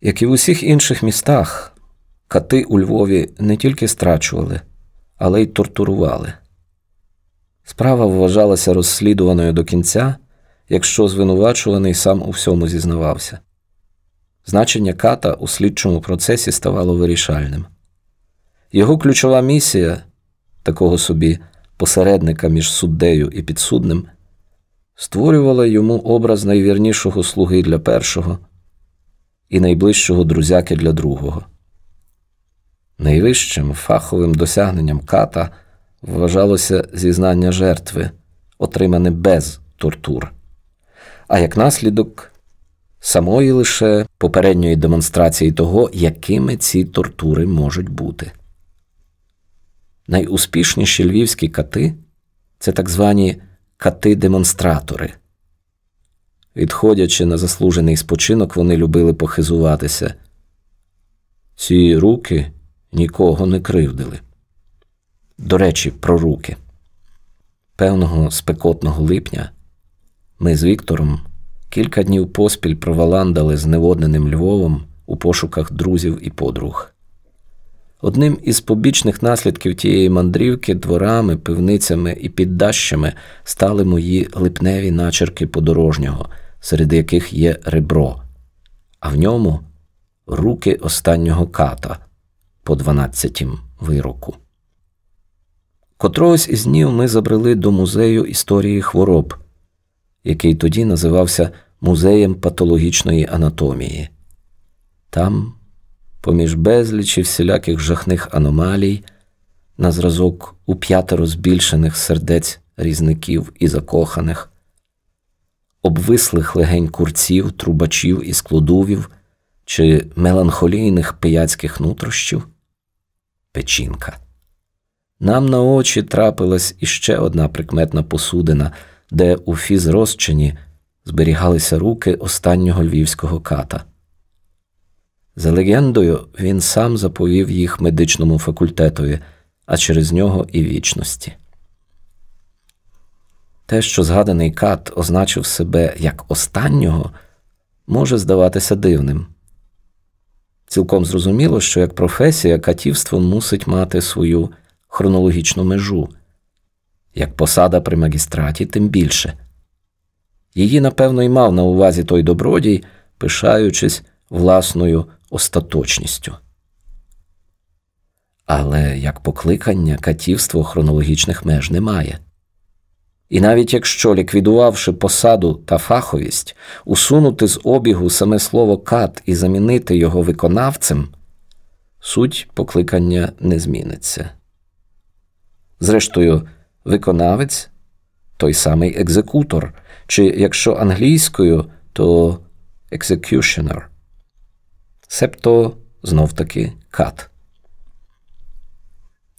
Як і в усіх інших містах, кати у Львові не тільки страчували, але й тортурували. Справа вважалася розслідуваною до кінця, якщо звинувачуваний сам у всьому зізнавався. Значення ката у слідчому процесі ставало вирішальним. Його ключова місія такого собі посередника між суддею і підсудним створювала йому образ найвірнішого слуги для першого і найближчого друзяки для другого. Найвищим фаховим досягненням ката вважалося зізнання жертви, отримане без тортур, а як наслідок самої лише попередньої демонстрації того, якими ці тортури можуть бути. Найуспішніші львівські кати це так звані кати-демонстратори. Відходячи на заслужений спочинок, вони любили похизуватися. Ці руки нікого не кривдили. До речі, про руки. Певного спекотного липня ми з Віктором кілька днів поспіль проваландали з неводненим Львовом у пошуках друзів і подруг. Одним із побічних наслідків тієї мандрівки дворами, пивницями і піддащами стали мої липневі начерки подорожнього, серед яких є ребро, а в ньому руки останнього ката по дванадцятім вироку. Котрогось із днів ми забрели до музею історії хвороб, який тоді називався Музеєм патологічної анатомії. Там поміж безлічі всіляких жахних аномалій, на зразок у п'ятеро збільшених сердець різників і закоханих, обвислих легень курців, трубачів і склодувів чи меланхолійних пияцьких нутрощів, печінка. Нам на очі трапилась іще одна прикметна посудина, де у фізрозчині зберігалися руки останнього львівського ката. За легендою, він сам заповів їх медичному факультетові, а через нього і вічності. Те, що згаданий кат означив себе як останнього, може здаватися дивним. Цілком зрозуміло, що як професія катівство мусить мати свою хронологічну межу, як посада при магістраті, тим більше. Її, напевно, й мав на увазі той добродій, пишаючись власною остаточністю. Але як покликання катівство хронологічних меж немає. І навіть якщо, ліквідувавши посаду та фаховість, усунути з обігу саме слово кат і замінити його виконавцем, суть покликання не зміниться. Зрештою, виконавець той самий екзекутор, чи якщо англійською, то executioner себто знов таки кат.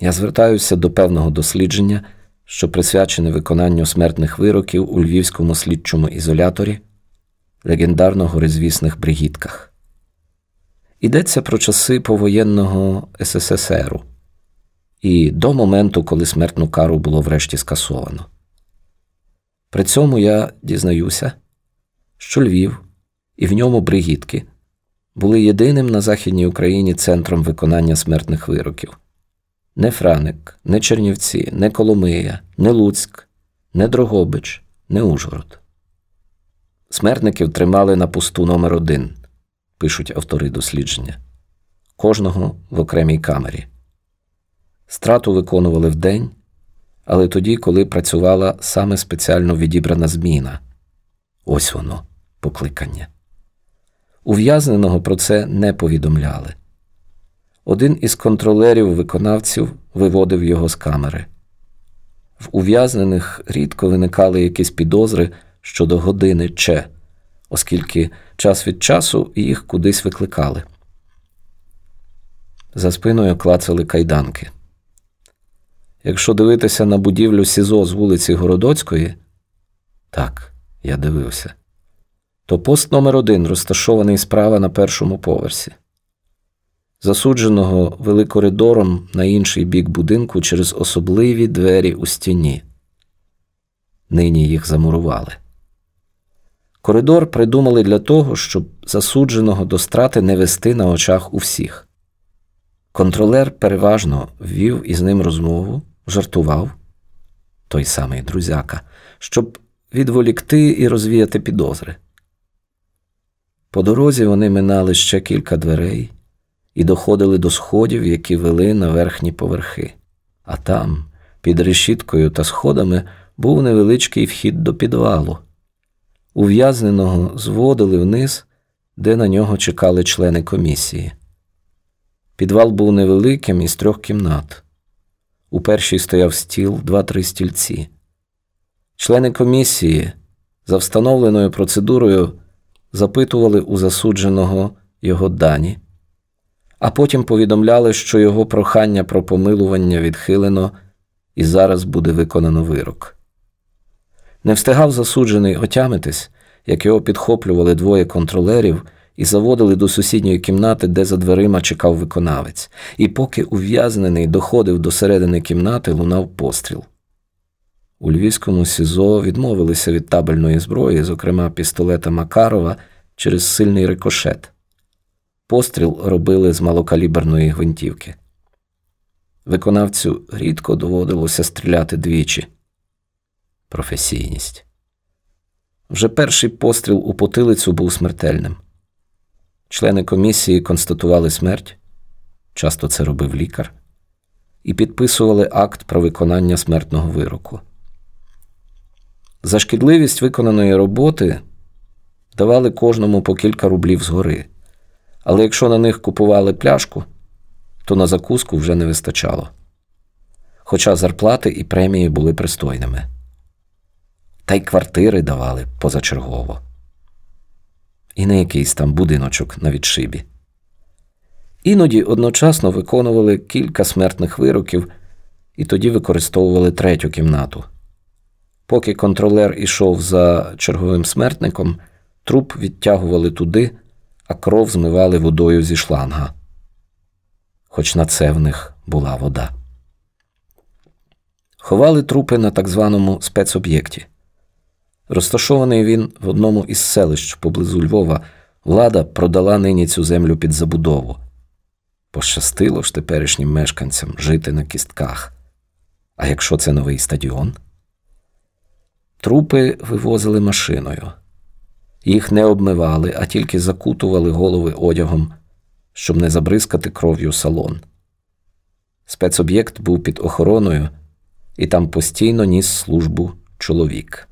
Я звертаюся до певного дослідження, що присвячене виконанню смертних вироків у львівському слідчому ізоляторі, легендарно горизвісних бригітках. Йдеться про часи повоєнного СССРу і до моменту, коли смертну кару було врешті скасовано. При цьому я дізнаюся, що Львів і в ньому бригітки були єдиним на Західній Україні центром виконання смертних вироків. Не Франик, не Чернівці, не Коломия, не Луцьк, не Дрогобич, не Ужгород. Смертників тримали на пусту номер один, пишуть автори дослідження, кожного в окремій камері. Страту виконували вдень, але тоді, коли працювала саме спеціально відібрана зміна. Ось воно, покликання. Ув'язненого про це не повідомляли. Один із контролерів виконавців виводив його з камери. В ув'язнених рідко виникали якісь підозри щодо години Че, оскільки час від часу їх кудись викликали. За спиною клацали кайданки. Якщо дивитися на будівлю СІЗО з вулиці Городоцької, так, я дивився то пост номер один розташований справа на першому поверсі. Засудженого вели коридором на інший бік будинку через особливі двері у стіні. Нині їх замурували. Коридор придумали для того, щоб засудженого до страти не вести на очах у всіх. Контролер переважно ввів із ним розмову, жартував той самий друзяка, щоб відволікти і розвіяти підозри. По дорозі вони минали ще кілька дверей і доходили до сходів, які вели на верхні поверхи, а там, під решіткою та сходами, був невеличкий вхід до підвалу. Ув'язненого зводили вниз, де на нього чекали члени комісії. Підвал був невеликим із трьох кімнат. У першій стояв стіл, два-три стільці. Члени комісії за встановленою процедурою запитували у засудженого його дані, а потім повідомляли, що його прохання про помилування відхилено і зараз буде виконано вирок. Не встигав засуджений отямитись, як його підхоплювали двоє контролерів і заводили до сусідньої кімнати, де за дверима чекав виконавець, і поки ув'язнений доходив до середини кімнати, лунав постріл. У Львівському СІЗО відмовилися від табельної зброї, зокрема пістолета Макарова, через сильний рикошет. Постріл робили з малокаліберної гвинтівки. Виконавцю рідко доводилося стріляти двічі. Професійність. Вже перший постріл у потилицю був смертельним. Члени комісії констатували смерть, часто це робив лікар, і підписували акт про виконання смертного вироку. За шкідливість виконаної роботи давали кожному по кілька рублів згори, але якщо на них купували пляшку, то на закуску вже не вистачало. Хоча зарплати і премії були пристойними. Та й квартири давали позачергово. І не якийсь там будиночок на відшибі. Іноді одночасно виконували кілька смертних вироків і тоді використовували третю кімнату. Поки контролер ішов за черговим смертником, труп відтягували туди, а кров змивали водою зі шланга. Хоч на це в них була вода. Ховали трупи на так званому спецоб'єкті. Розташований він в одному із селищ поблизу Львова, влада продала нині цю землю під забудову. Пощастило ж теперішнім мешканцям жити на кістках. А якщо це новий стадіон? Трупи вивозили машиною. Їх не обмивали, а тільки закутували голови одягом, щоб не забризкати кров'ю салон. Спецоб'єкт був під охороною, і там постійно ніс службу чоловік.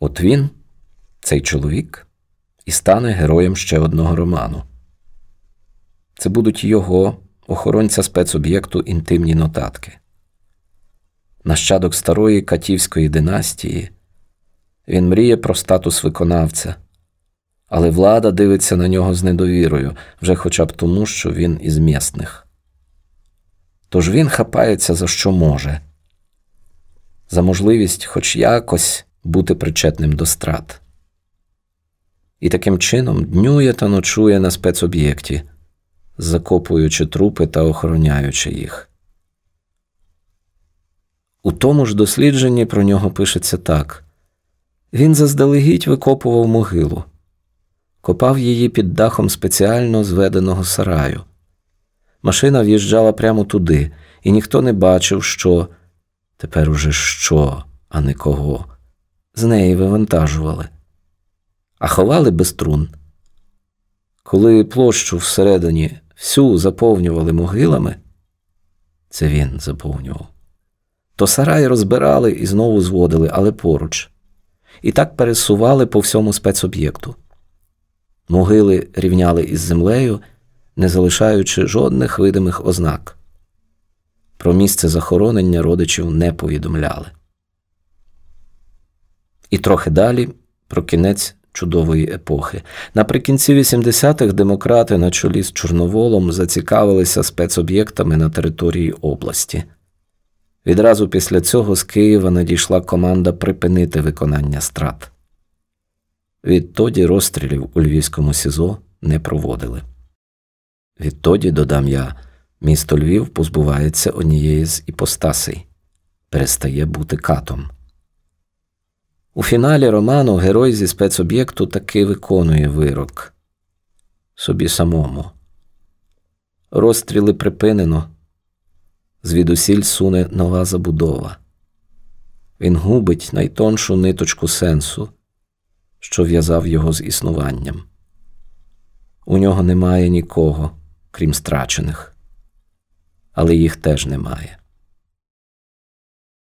От він, цей чоловік, і стане героєм ще одного роману. Це будуть його, охоронця спецоб'єкту, інтимні нотатки. Нащадок старої Катівської династії. Він мріє про статус виконавця, але влада дивиться на нього з недовірою, вже хоча б тому, що він із місних. Тож він хапається за що може, за можливість хоч якось бути причетним до страт. І таким чином днює та ночує на спецоб'єкті, закопуючи трупи та охороняючи їх. У тому ж дослідженні про нього пишеться так він заздалегідь викопував могилу, копав її під дахом спеціально зведеного сараю. Машина в'їжджала прямо туди, і ніхто не бачив, що тепер уже що, а не кого. З неї вивантажували, а ховали без трун. Коли площу всередині всю заповнювали могилами, це він заповнював, то сарай розбирали і знову зводили, але поруч, і так пересували по всьому спецоб'єкту. Могили рівняли із землею, не залишаючи жодних видимих ознак. Про місце захоронення родичів не повідомляли. І трохи далі про кінець чудової епохи. Наприкінці 80-х демократи на чолі з Чорноволом зацікавилися спецоб'єктами на території області. Відразу після цього з Києва надійшла команда припинити виконання страт. Відтоді розстрілів у Львівському СІЗО не проводили. Відтоді, додам я, місто Львів позбувається однієї з іпостасей, перестає бути катом. У фіналі роману герой зі спецоб'єкту таки виконує вирок собі самому. Розстріли припинено, звідусіль суне нова забудова. Він губить найтоншу ниточку сенсу, що в'язав його з існуванням. У нього немає нікого, крім страчених, але їх теж немає.